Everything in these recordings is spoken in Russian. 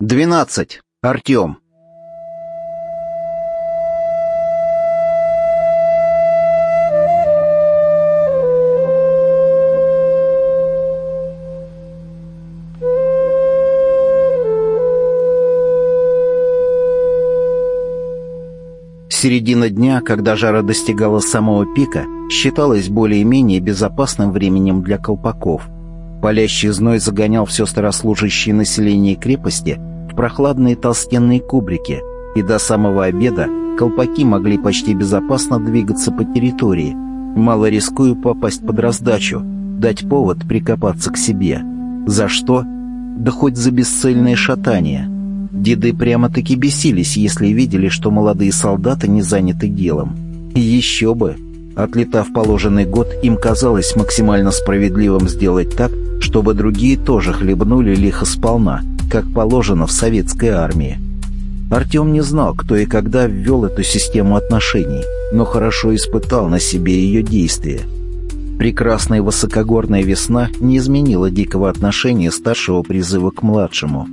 Двенадцать. Артем. Середина дня, когда жара достигала самого пика, считалась более-менее безопасным временем для колпаков. Палящий зной загонял все старослужащее население крепости в прохладные толстенные кубрики, и до самого обеда колпаки могли почти безопасно двигаться по территории, мало рискуя попасть под раздачу, дать повод прикопаться к себе. За что? Да хоть за бесцельное шатание. Деды прямо-таки бесились, если видели, что молодые солдаты не заняты делом. Еще бы! Отлетав положенный год, им казалось максимально справедливым сделать так, чтобы другие тоже хлебнули лихо сполна, как положено в советской армии. Артем не знал, кто и когда ввел эту систему отношений, но хорошо испытал на себе ее действие. Прекрасная высокогорная весна не изменила дикого отношения старшего призыва к младшему.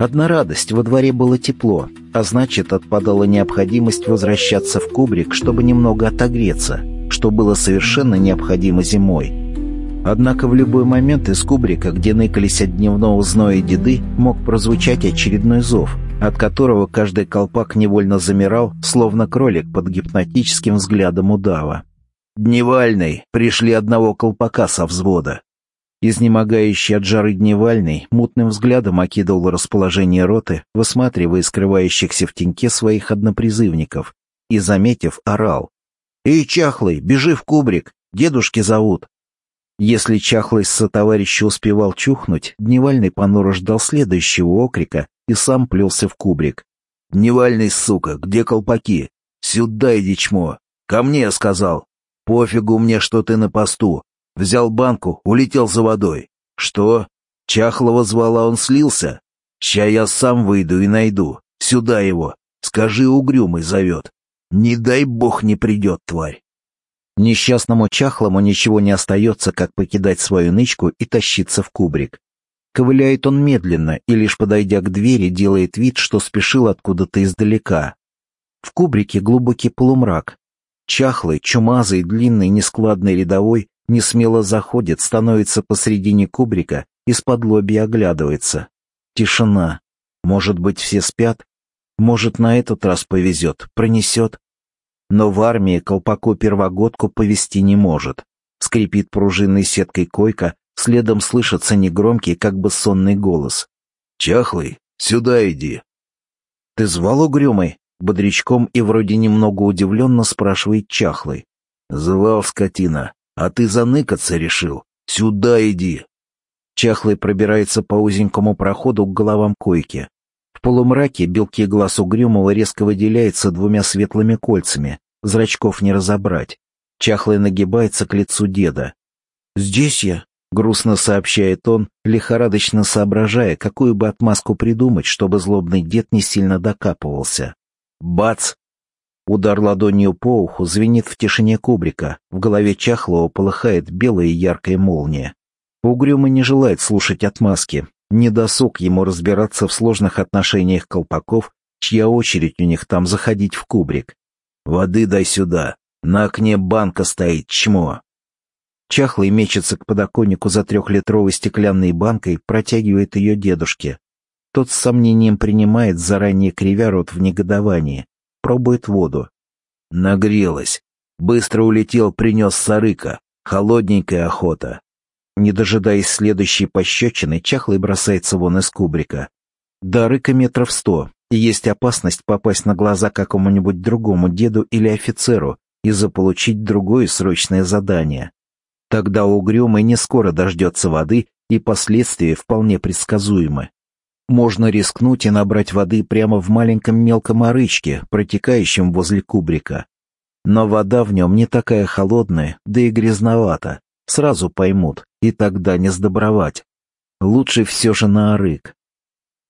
Одна радость, во дворе было тепло, а значит, отпадала необходимость возвращаться в кубрик, чтобы немного отогреться, что было совершенно необходимо зимой. Однако в любой момент из кубрика, где ныкались от дневного зноя деды, мог прозвучать очередной зов, от которого каждый колпак невольно замирал, словно кролик под гипнотическим взглядом удава. «Дневальный! Пришли одного колпака со взвода!» Изнемогающий от жары дневальный мутным взглядом окидывал расположение роты, высматривая скрывающихся в теньке своих однопризывников, и, заметив, орал. «Эй, чахлый, бежи в кубрик! Дедушки зовут!» Если чахлый сотоварища успевал чухнуть, Дневальный понуро ждал следующего окрика и сам плелся в кубрик. «Дневальный, сука, где колпаки? Сюда иди, чмо! Ко мне, сказал! Пофигу мне, что ты на посту! Взял банку, улетел за водой. Что? Чахлого звала, он слился? Ща я сам выйду и найду. Сюда его. Скажи, угрюмый зовет. Не дай бог не придет, тварь!» Несчастному чахлому ничего не остается, как покидать свою нычку и тащиться в кубрик. Ковыляет он медленно и, лишь подойдя к двери, делает вид, что спешил откуда-то издалека. В кубрике глубокий полумрак. Чахлый, чумазый, длинный, нескладный рядовой не смело заходит, становится посредине кубрика, из-под лоби оглядывается. Тишина. Может быть, все спят? Может, на этот раз повезет, пронесет? но в армии колпаку-первогодку повести не может. Скрипит пружинной сеткой койка, следом слышится негромкий, как бы сонный голос. «Чахлый, сюда иди!» «Ты звал угрюмый?» Бодрячком и вроде немного удивленно спрашивает Чахлый. «Звал, скотина, а ты заныкаться решил. Сюда иди!» Чахлый пробирается по узенькому проходу к головам койки. В полумраке белки глаз угрюмого резко выделяются двумя светлыми кольцами, зрачков не разобрать. Чахлый нагибается к лицу деда. «Здесь я», — грустно сообщает он, лихорадочно соображая, какую бы отмазку придумать, чтобы злобный дед не сильно докапывался. Бац! Удар ладонью по уху звенит в тишине кубрика, в голове Чахлого полыхает белая яркая молния. Угрюмый не желает слушать отмазки, не досуг ему разбираться в сложных отношениях колпаков, чья очередь у них там заходить в кубрик. «Воды дай сюда! На окне банка стоит, чмо!» Чахлый мечется к подоконнику за трехлитровой стеклянной банкой, протягивает ее дедушке. Тот с сомнением принимает, заранее кривя рот в негодовании. Пробует воду. Нагрелась. Быстро улетел, принес сарыка. Холодненькая охота. Не дожидаясь следующей пощечины, Чахлый бросается вон из кубрика. До рыка метров сто, и есть опасность попасть на глаза какому-нибудь другому деду или офицеру и заполучить другое срочное задание. Тогда угрюмый не скоро дождется воды, и последствия вполне предсказуемы. Можно рискнуть и набрать воды прямо в маленьком мелком орычке, протекающем возле кубрика. Но вода в нем не такая холодная, да и грязновата. Сразу поймут, и тогда не сдобровать. Лучше все же на арык.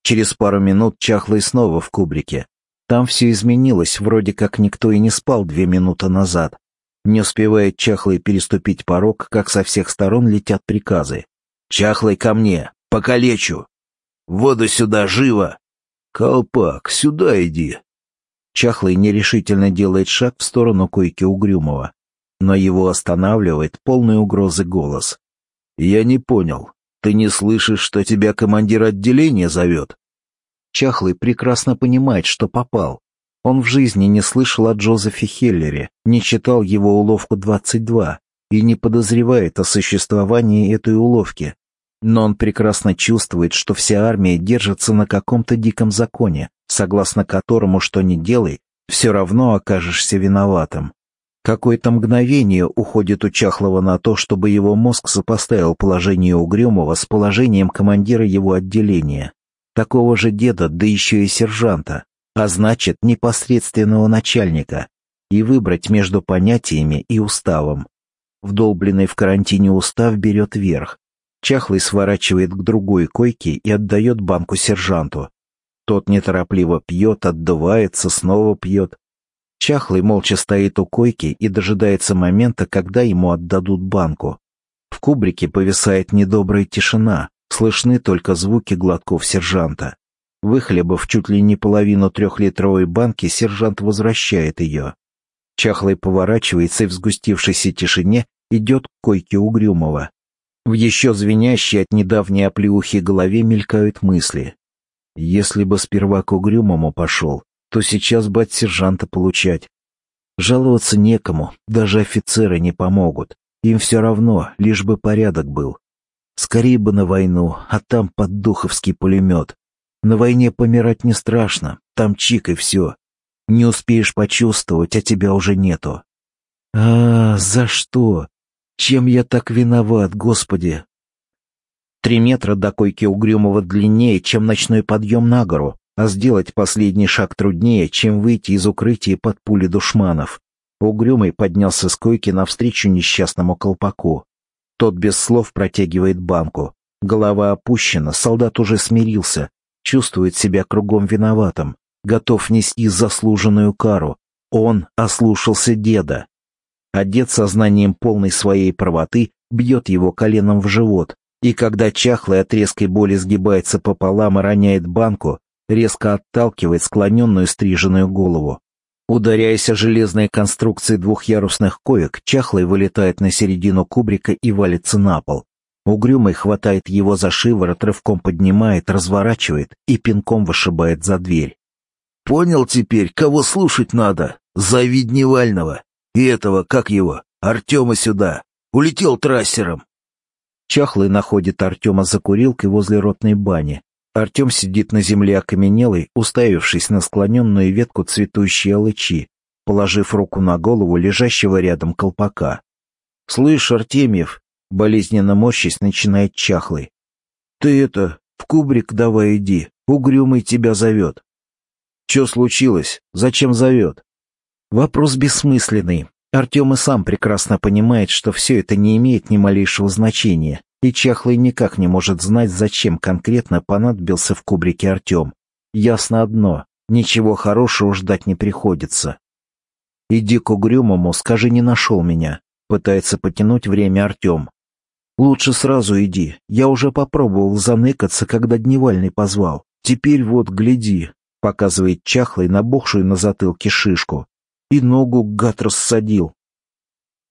Через пару минут чахлый снова в кубрике. Там все изменилось, вроде как никто и не спал две минуты назад. Не успевает чахлый переступить порог, как со всех сторон летят приказы. «Чахлый ко мне! Покалечу! Воду сюда, живо! «Колпак, сюда иди!» Чахлый нерешительно делает шаг в сторону койки Угрюмова, но его останавливает полный угрозы голос. «Я не понял. Ты не слышишь, что тебя командир отделения зовет?» Чахлый прекрасно понимает, что попал. Он в жизни не слышал о Джозефе Хеллере, не читал его уловку 22 и не подозревает о существовании этой уловки. Но он прекрасно чувствует, что вся армия держится на каком-то диком законе, согласно которому что ни делай, все равно окажешься виноватым. Какое-то мгновение уходит у Чахлова на то, чтобы его мозг сопоставил положение Угрюмова с положением командира его отделения. Такого же деда, да еще и сержанта, а значит, непосредственного начальника, и выбрать между понятиями и уставом. Вдолбленный в карантине устав берет верх. Чахлый сворачивает к другой койке и отдает банку сержанту. Тот неторопливо пьет, отдувается, снова пьет. Чахлый молча стоит у койки и дожидается момента, когда ему отдадут банку. В кубрике повисает недобрая тишина, слышны только звуки глотков сержанта. Выхлебав чуть ли не половину трехлитровой банки, сержант возвращает ее. Чахлый поворачивается и в сгустившейся тишине идет к койке Угрюмова. В еще звенящей от недавней оплеухи голове мелькают мысли. Если бы сперва к Угрюмому пошел, то сейчас бы от сержанта получать. Жаловаться некому, даже офицеры не помогут. Им все равно, лишь бы порядок был. Скорее бы на войну, а там под духовский пулемет. На войне помирать не страшно, там чик и все. Не успеешь почувствовать, а тебя уже нету. А, за что? Чем я так виноват, Господи? Три метра до койки Угрюмого длиннее, чем ночной подъем на гору, а сделать последний шаг труднее, чем выйти из укрытия под пули душманов. Угрюмый поднялся с койки навстречу несчастному колпаку. Тот без слов протягивает банку. Голова опущена, солдат уже смирился, чувствует себя кругом виноватым, готов нести заслуженную кару. Он ослушался деда. А дед сознанием полной своей правоты бьет его коленом в живот, и когда чахлый от резкой боли сгибается пополам и роняет банку, резко отталкивает склоненную стриженную голову. Ударяясь о железные конструкции двухъярусных коек, чахлый вылетает на середину кубрика и валится на пол. Угрюмый хватает его за шиворот, рывком поднимает, разворачивает и пинком вышибает за дверь. «Понял теперь, кого слушать надо? Зови Дневального. И этого, как его, Артема сюда. Улетел трассером». Чахлый находит Артема за курилкой возле ротной бани, Артем сидит на земле окаменелый, уставившись на склоненную ветку цветущей алычи, положив руку на голову лежащего рядом колпака. «Слышь, Артемьев!» — болезненно морщись начинает чахлый. «Ты это, в кубрик давай иди, угрюмый тебя зовет». «Че случилось? Зачем зовет?» Вопрос бессмысленный. Артем и сам прекрасно понимает, что все это не имеет ни малейшего значения и Чахлый никак не может знать, зачем конкретно понадобился в кубрике Артем. Ясно одно, ничего хорошего ждать не приходится. «Иди к угрюмому, скажи, не нашел меня», — пытается потянуть время Артем. «Лучше сразу иди, я уже попробовал заныкаться, когда Дневальный позвал. Теперь вот, гляди», — показывает Чахлый набухшую на затылке шишку. И ногу гад рассадил,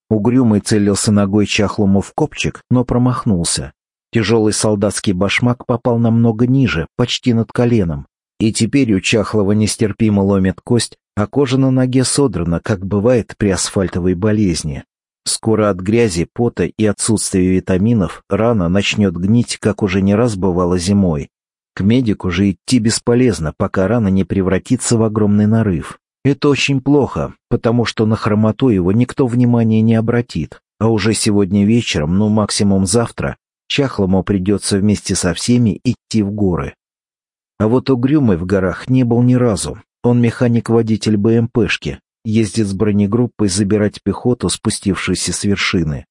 Угрюмый целился ногой чахлому в копчик, но промахнулся. Тяжелый солдатский башмак попал намного ниже, почти над коленом. И теперь у чахлого нестерпимо ломит кость, а кожа на ноге содрана, как бывает при асфальтовой болезни. Скоро от грязи, пота и отсутствия витаминов рана начнет гнить, как уже не раз бывало зимой. К медику же идти бесполезно, пока рана не превратится в огромный нарыв. Это очень плохо, потому что на хромоту его никто внимания не обратит, а уже сегодня вечером, ну максимум завтра, Чахлому придется вместе со всеми идти в горы. А вот Угрюмый в горах не был ни разу. Он механик-водитель БМПшки, ездит с бронегруппой забирать пехоту, спустившуюся с вершины.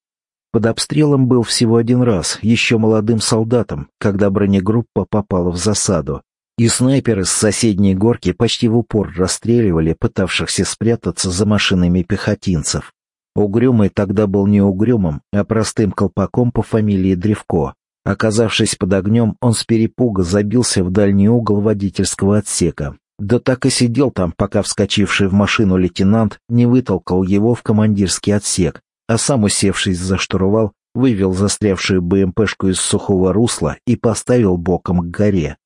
Под обстрелом был всего один раз, еще молодым солдатом, когда бронегруппа попала в засаду, и снайперы с соседней горки почти в упор расстреливали пытавшихся спрятаться за машинами пехотинцев. Угрюмый тогда был не угрюмым, а простым колпаком по фамилии Древко. Оказавшись под огнем, он с перепуга забился в дальний угол водительского отсека. Да так и сидел там, пока вскочивший в машину лейтенант не вытолкал его в командирский отсек, а сам, усевшись за штурвал, вывел застрявшую БМПшку из сухого русла и поставил боком к горе.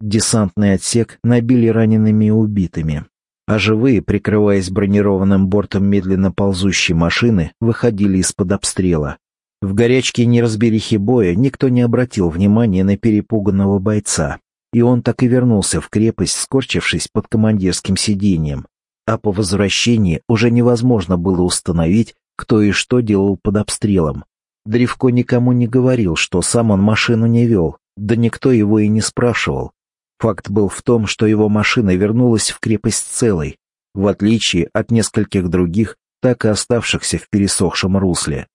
Десантный отсек набили ранеными и убитыми, а живые, прикрываясь бронированным бортом медленно ползущей машины, выходили из-под обстрела. В горячке неразберихи боя никто не обратил внимания на перепуганного бойца, и он так и вернулся в крепость, скорчившись под командирским сиденьем. А по возвращении уже невозможно было установить, кто и что делал под обстрелом. Древко никому не говорил, что сам он машину не вел, да никто его и не спрашивал. Факт был в том, что его машина вернулась в крепость целой, в отличие от нескольких других, так и оставшихся в пересохшем русле.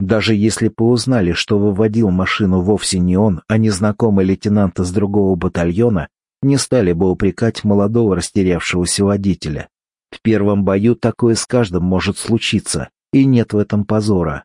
Даже если бы узнали, что выводил машину вовсе не он, а незнакомый лейтенант из другого батальона, не стали бы упрекать молодого растерявшегося водителя. В первом бою такое с каждым может случиться, и нет в этом позора.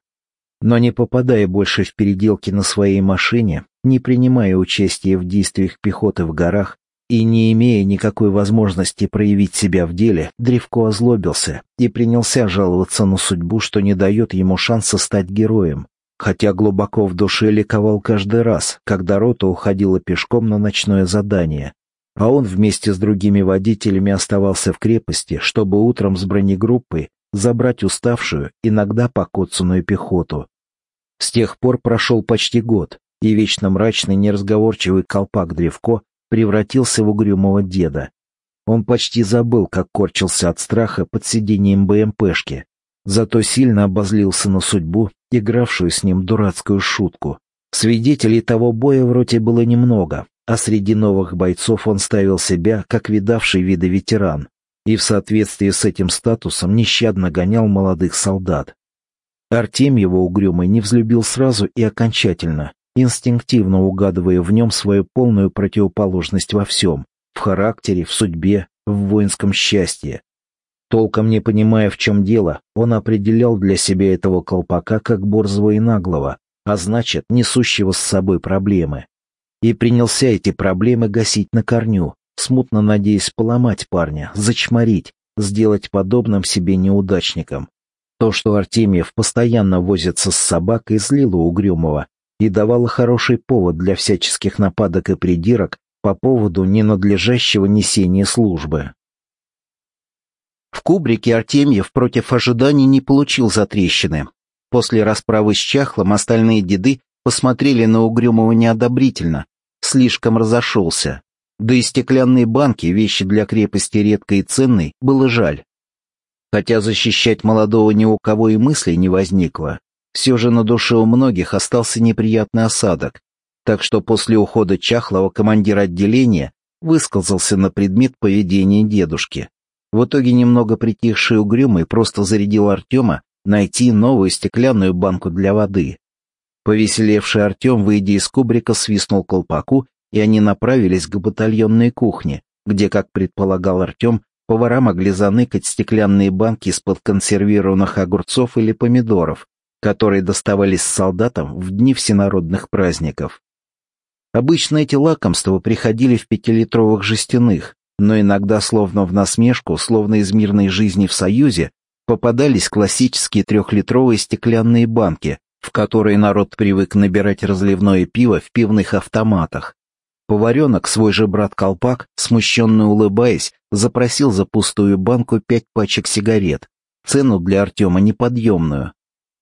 Но не попадая больше в переделки на своей машине, не принимая участия в действиях пехоты в горах, и не имея никакой возможности проявить себя в деле, Древко озлобился и принялся жаловаться на судьбу, что не дает ему шанса стать героем, хотя глубоко в душе ликовал каждый раз, когда рота уходила пешком на ночное задание, а он вместе с другими водителями оставался в крепости, чтобы утром с бронегруппой забрать уставшую, иногда покоцанную пехоту. С тех пор прошел почти год, и вечно мрачный неразговорчивый колпак Древко превратился в угрюмого деда. Он почти забыл, как корчился от страха под сиденьем БМПшки, зато сильно обозлился на судьбу, игравшую с ним дурацкую шутку. Свидетелей того боя в роте было немного, а среди новых бойцов он ставил себя как видавший виды ветеран, и в соответствии с этим статусом нещадно гонял молодых солдат. Артем его угрюмый не взлюбил сразу и окончательно, инстинктивно угадывая в нем свою полную противоположность во всем — в характере, в судьбе, в воинском счастье. Толком не понимая, в чем дело, он определял для себя этого колпака как борзого и наглого, а значит, несущего с собой проблемы. И принялся эти проблемы гасить на корню, смутно надеясь поломать парня, зачморить, сделать подобным себе неудачником. То, что Артемьев постоянно возится с собакой, злило Угрюмого, и давала хороший повод для всяческих нападок и придирок по поводу ненадлежащего несения службы. В кубрике Артемьев против ожиданий не получил затрещины. После расправы с Чахлом остальные деды посмотрели на Угрюмого неодобрительно, слишком разошелся. Да и стеклянные банки, вещи для крепости редкой и ценной, было жаль. Хотя защищать молодого ни у кого и мысли не возникло, все же на душе у многих остался неприятный осадок, так что после ухода Чахлова командир отделения высказался на предмет поведения дедушки. В итоге немного притихший угрюмый просто зарядил Артема найти новую стеклянную банку для воды. Повеселевший Артем, выйдя из кубрика, свистнул колпаку, и они направились к батальонной кухне, где, как предполагал Артем, повара могли заныкать стеклянные банки из-под консервированных огурцов или помидоров, которые доставались солдатам в дни всенародных праздников. Обычно эти лакомства приходили в пятилитровых жестяных, но иногда, словно в насмешку, словно из мирной жизни в Союзе, попадались классические трехлитровые стеклянные банки, в которые народ привык набирать разливное пиво в пивных автоматах. Поваренок, свой же брат Колпак, смущенно улыбаясь, запросил за пустую банку пять пачек сигарет, цену для Артема неподъемную,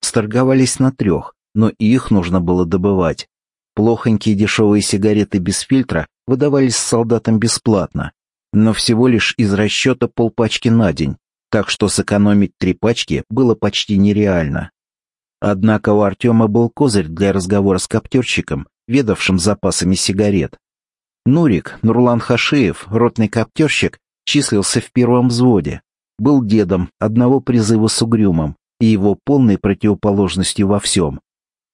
Сторговались на трех, но их нужно было добывать. Плохонькие дешевые сигареты без фильтра выдавались солдатам бесплатно, но всего лишь из расчета полпачки на день, так что сэкономить три пачки было почти нереально. Однако у Артема был козырь для разговора с коптерщиком, ведавшим запасами сигарет. Нурик, Нурлан Хашеев, ротный коптерщик, числился в первом взводе, был дедом одного призыва с угрюмом, и его полной противоположностью во всем.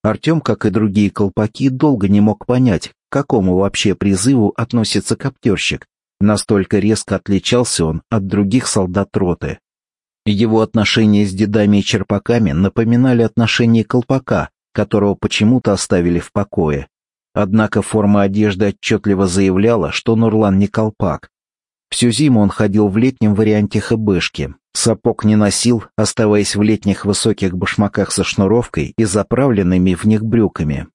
Артем, как и другие колпаки, долго не мог понять, к какому вообще призыву относится коптерщик. Настолько резко отличался он от других солдат роты. Его отношения с дедами и черпаками напоминали отношения колпака, которого почему-то оставили в покое. Однако форма одежды отчетливо заявляла, что Нурлан не колпак. Всю зиму он ходил в летнем варианте хэбэшки, сапог не носил, оставаясь в летних высоких башмаках со шнуровкой и заправленными в них брюками.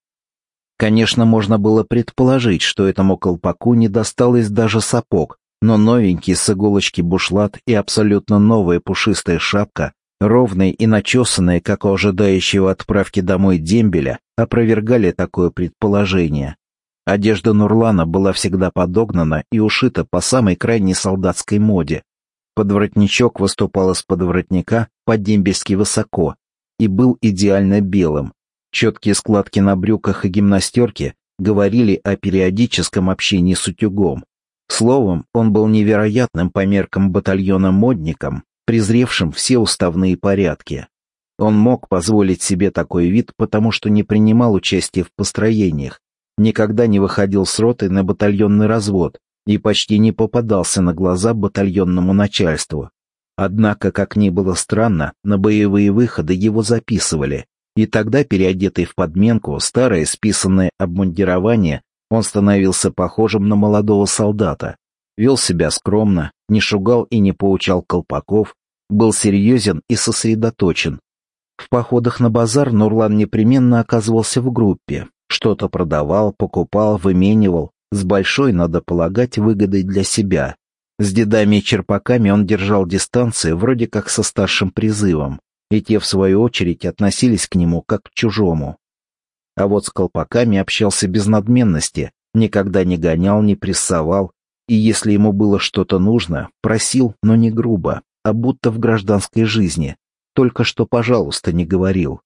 Конечно, можно было предположить, что этому колпаку не досталось даже сапог, но новенький с иголочки бушлат и абсолютно новая пушистая шапка, ровная и начесанная, как у ожидающего отправки домой дембеля, опровергали такое предположение. Одежда Нурлана была всегда подогнана и ушита по самой крайней солдатской моде. Подворотничок выступал из подворотника по-дембельски высоко и был идеально белым. Четкие складки на брюках и гимнастерке говорили о периодическом общении с утюгом. Словом, он был невероятным по меркам батальона модником, презревшим все уставные порядки. Он мог позволить себе такой вид, потому что не принимал участия в построениях, никогда не выходил с роты на батальонный развод и почти не попадался на глаза батальонному начальству. Однако, как ни было странно, на боевые выходы его записывали, и тогда, переодетый в подменку, старое списанное обмундирование он становился похожим на молодого солдата, вел себя скромно, не шугал и не поучал колпаков, был серьезен и сосредоточен. В походах на базар Нурлан непременно оказывался в группе, что-то продавал, покупал, выменивал, с большой, надо полагать, выгодой для себя. С дедами и черпаками он держал дистанции вроде как со старшим призывом, и те, в свою очередь, относились к нему как к чужому. А вот с колпаками общался без надменности, никогда не гонял, не прессовал, и если ему было что-то нужно, просил, но не грубо, а будто в гражданской жизни, только что «пожалуйста» не говорил.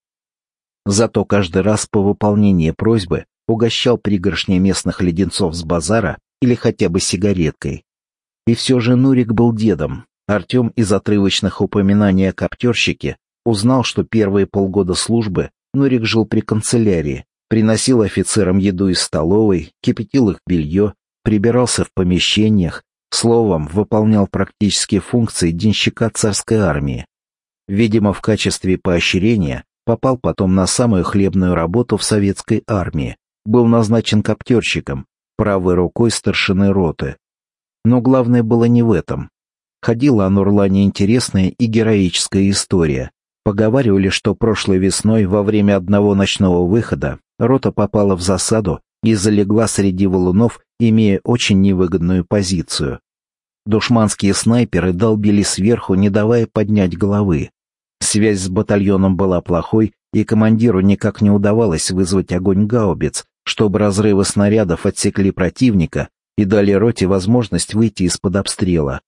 Зато каждый раз по выполнении просьбы угощал пригоршней местных леденцов с базара или хотя бы сигареткой. И все же Нурик был дедом. Артем из отрывочных упоминаний о коптерщике узнал, что первые полгода службы Нурик жил при канцелярии, приносил офицерам еду из столовой, кипятил их белье, прибирался в помещениях, словом, выполнял практические функции денщика царской армии. Видимо, в качестве поощрения попал потом на самую хлебную работу в советской армии, был назначен коптерщиком, правой рукой старшины роты. Но главное было не в этом. Ходила о Нурлане интересная и героическая история. Поговаривали, что прошлой весной во время одного ночного выхода рота попала в засаду и залегла среди валунов, имея очень невыгодную позицию. Душманские снайперы долбили сверху, не давая поднять головы. Связь с батальоном была плохой, и командиру никак не удавалось вызвать огонь гаубиц, чтобы разрывы снарядов отсекли противника и дали роте возможность выйти из-под обстрела.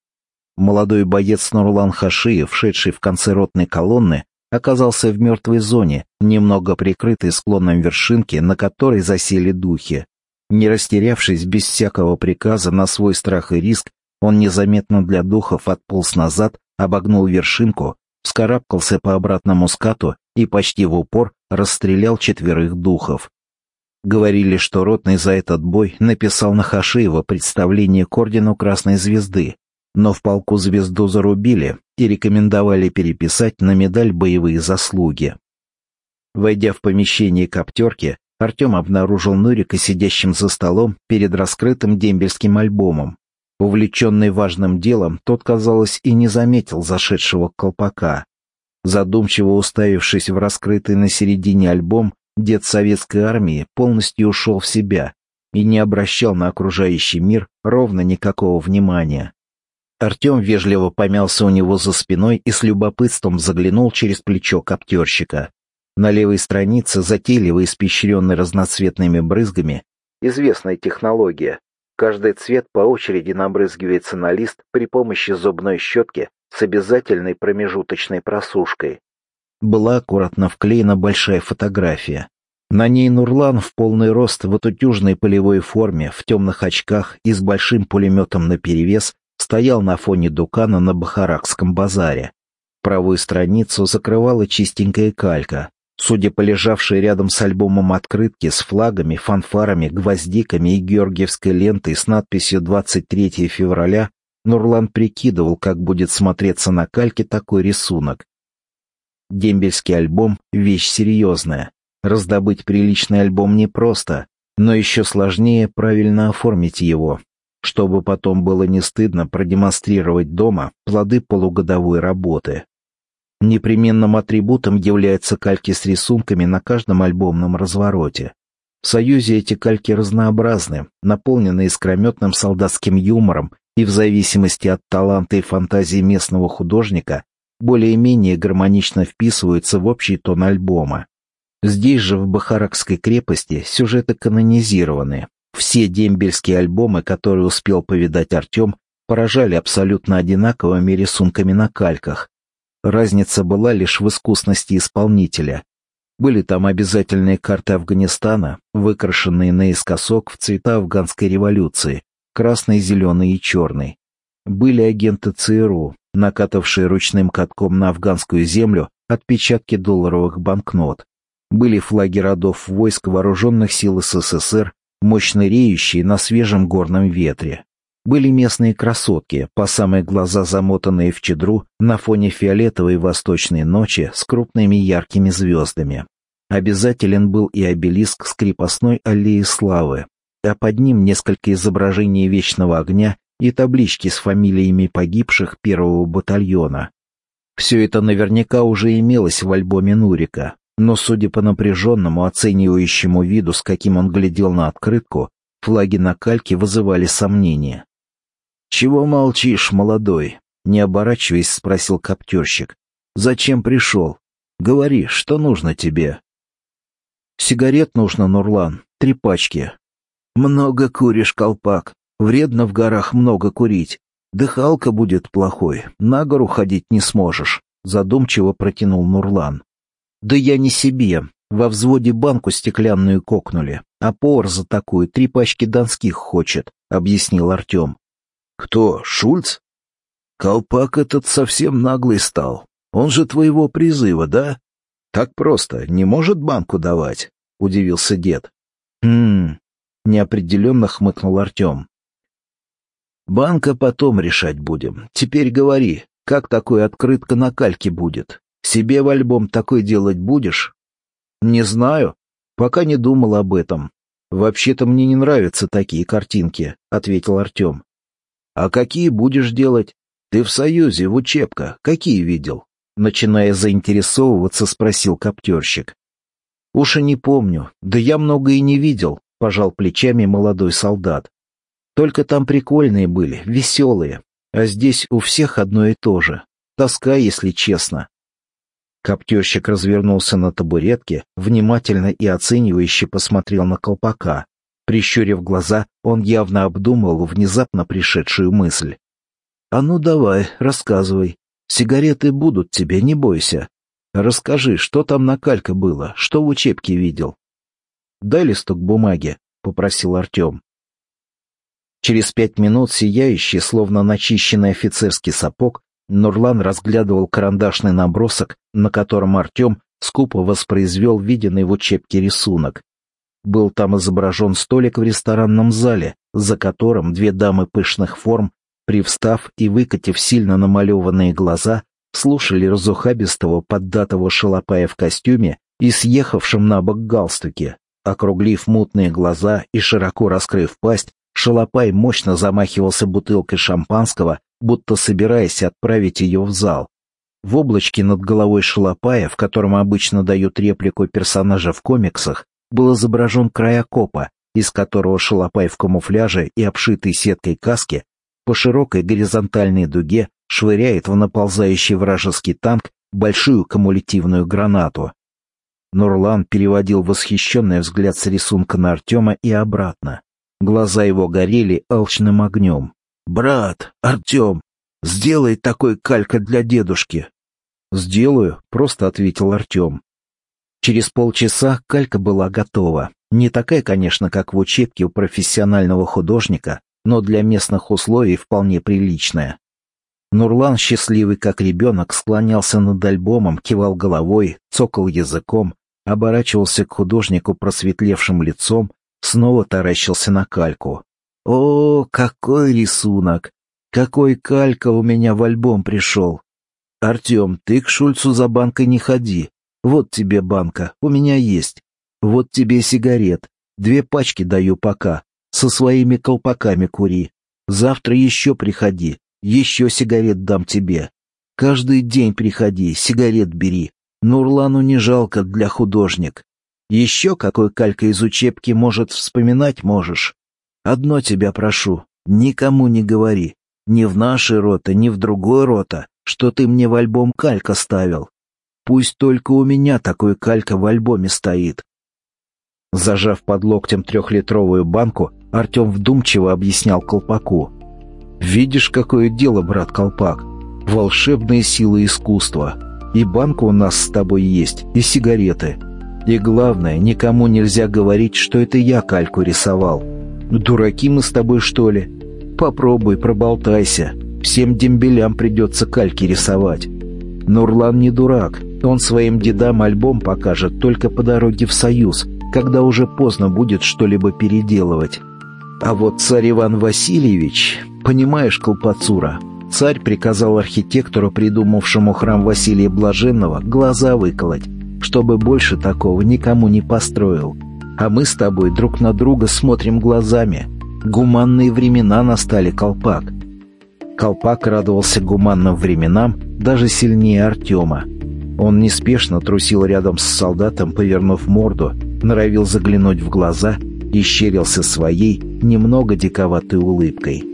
Молодой боец Нурлан Хашиев, шедший в конце ротной колонны, оказался в мертвой зоне, немного прикрытой склоном вершинки, на которой засели духи. Не растерявшись без всякого приказа на свой страх и риск, он незаметно для духов отполз назад, обогнул вершинку, вскарабкался по обратному скату и почти в упор расстрелял четверых духов. Говорили, что Ротный за этот бой написал на Хашиева представление к ордену Красной Звезды, но в полку звезду зарубили и рекомендовали переписать на медаль боевые заслуги. Войдя в помещение коптерки, Артем обнаружил Нурика сидящим за столом перед раскрытым дембельским альбомом. Увлеченный важным делом, тот, казалось, и не заметил зашедшего колпака. Задумчиво уставившись в раскрытый на середине альбом, дед советской армии полностью ушел в себя и не обращал на окружающий мир ровно никакого внимания. Артем вежливо помялся у него за спиной и с любопытством заглянул через плечо коптерщика. На левой странице, затейливо испещренной разноцветными брызгами, известная технология. Каждый цвет по очереди набрызгивается на лист при помощи зубной щетки с обязательной промежуточной просушкой. Была аккуратно вклеена большая фотография. На ней Нурлан в полный рост в отутюжной полевой форме, в темных очках и с большим пулеметом наперевес стоял на фоне Дукана на Бахаракском базаре. Правую страницу закрывала чистенькая калька. Судя по лежавшей рядом с альбомом открытке с флагами, фанфарами, гвоздиками и георгиевской лентой с надписью «23 февраля», Нурлан прикидывал, как будет смотреться на кальке такой рисунок. Дембельский альбом — вещь серьезная. Раздобыть приличный альбом непросто. Но еще сложнее правильно оформить его, чтобы потом было не стыдно продемонстрировать дома плоды полугодовой работы. Непременным атрибутом являются кальки с рисунками на каждом альбомном развороте. В Союзе эти кальки разнообразны, наполнены искрометным солдатским юмором и в зависимости от таланта и фантазии местного художника более-менее гармонично вписываются в общий тон альбома. Здесь же, в Бахаракской крепости, сюжеты канонизированы. Все дембельские альбомы, которые успел повидать Артем, поражали абсолютно одинаковыми рисунками на кальках. Разница была лишь в искусности исполнителя. Были там обязательные карты Афганистана, выкрашенные наискосок в цвета афганской революции, красный, зеленый и черный. Были агенты ЦРУ, накатавшие ручным катком на афганскую землю отпечатки долларовых банкнот. Были флаги родов войск вооруженных сил СССР, мощно реющие на свежем горном ветре. Были местные красотки, по самые глаза замотанные в чедру на фоне фиолетовой восточной ночи с крупными яркими звездами. Обязателен был и обелиск с крепостной аллеи славы, а под ним несколько изображений вечного огня и таблички с фамилиями погибших первого батальона. Все это наверняка уже имелось в альбоме Нурика, но, судя по напряженному, оценивающему виду, с каким он глядел на открытку, флаги на кальке вызывали сомнения. «Чего молчишь, молодой?» — не оборачиваясь, спросил коптерщик. «Зачем пришел? Говори, что нужно тебе?» «Сигарет нужно, Нурлан, три пачки». «Много куришь, колпак. Вредно в горах много курить. Дыхалка будет плохой, на гору ходить не сможешь», — задумчиво протянул Нурлан. «Да я не себе. Во взводе банку стеклянную кокнули, а повар за такую три пачки донских хочет», — объяснил Артем. «Кто, Шульц?» «Колпак этот совсем наглый стал. Он же твоего призыва, да?» «Так просто, не может банку давать», — удивился дед. «Хм...» — неопределенно хмыкнул Артем. Банка потом решать будем. Теперь говори, как такой открытка на кальке будет? Себе в альбом такой делать будешь? Не знаю. Пока не думал об этом. Вообще-то мне не нравятся такие картинки, ответил Артем. А какие будешь делать? Ты в Союзе, в учебка, какие видел? Начиная заинтересовываться, спросил коптерщик. Уж и не помню, да я много и не видел, пожал плечами молодой солдат. Только там прикольные были, веселые. А здесь у всех одно и то же. Тоска, если честно. Коптерщик развернулся на табуретке, внимательно и оценивающе посмотрел на колпака. Прищурив глаза, он явно обдумывал внезапно пришедшую мысль. «А ну давай, рассказывай. Сигареты будут тебе, не бойся. Расскажи, что там на калька было, что в учебке видел?» «Дай листок бумаги», — попросил Артем. Через пять минут сияющий, словно начищенный офицерский сапог, Нурлан разглядывал карандашный набросок, на котором Артем скупо воспроизвел виденный в учебке рисунок. Был там изображен столик в ресторанном зале, за которым две дамы пышных форм, привстав и выкатив сильно намалеванные глаза, слушали разухабистого поддатого шалопая в костюме и съехавшем на бок галстуке. Округлив мутные глаза и широко раскрыв пасть, Шалопай мощно замахивался бутылкой шампанского, будто собираясь отправить ее в зал. В облачке над головой шалопая, в котором обычно дают реплику персонажа в комиксах, был изображен край окопа, из которого шалопай в камуфляже и обшитой сеткой каски по широкой горизонтальной дуге швыряет в наползающий вражеский танк большую кумулятивную гранату. Нурлан переводил восхищенный взгляд с рисунка на Артема и обратно. Глаза его горели алчным огнем. «Брат, Артем, сделай такой калька для дедушки». «Сделаю», — просто ответил Артем. Через полчаса калька была готова. Не такая, конечно, как в учебке у профессионального художника, но для местных условий вполне приличная. Нурлан, счастливый как ребенок, склонялся над альбомом, кивал головой, цокал языком, оборачивался к художнику просветлевшим лицом снова таращился на кальку. «О, какой рисунок! Какой калька у меня в альбом пришел! Артем, ты к Шульцу за банкой не ходи. Вот тебе банка, у меня есть. Вот тебе сигарет. Две пачки даю пока. Со своими колпаками кури. Завтра еще приходи. Еще сигарет дам тебе. Каждый день приходи, сигарет бери. Нурлану не жалко для художник. Еще какой калька из учебки, может, вспоминать можешь. Одно тебя прошу, никому не говори. Ни в нашей рота, ни в другой рота, что ты мне в альбом калька ставил. Пусть только у меня такой калька в альбоме стоит. Зажав под локтем трехлитровую банку, Артем вдумчиво объяснял колпаку. «Видишь, какое дело, брат колпак? Волшебные силы искусства. И банка у нас с тобой есть, и сигареты. И главное, никому нельзя говорить, что это я кальку рисовал. Дураки мы с тобой, что ли? Попробуй, проболтайся. Всем дембелям придется кальки рисовать. Нурлан не дурак, он своим дедам альбом покажет только по дороге в Союз, когда уже поздно будет что-либо переделывать. А вот царь Иван Васильевич, понимаешь, Колпацура, царь приказал архитектору, придумавшему храм Василия Блаженного, глаза выколоть, чтобы больше такого никому не построил. А мы с тобой друг на друга смотрим глазами. Гуманные времена настали, Колпак. Колпак радовался гуманным временам даже сильнее Артема. Он неспешно трусил рядом с солдатом, повернув морду, норовил заглянуть в глаза и щерился своей, немного диковатой улыбкой.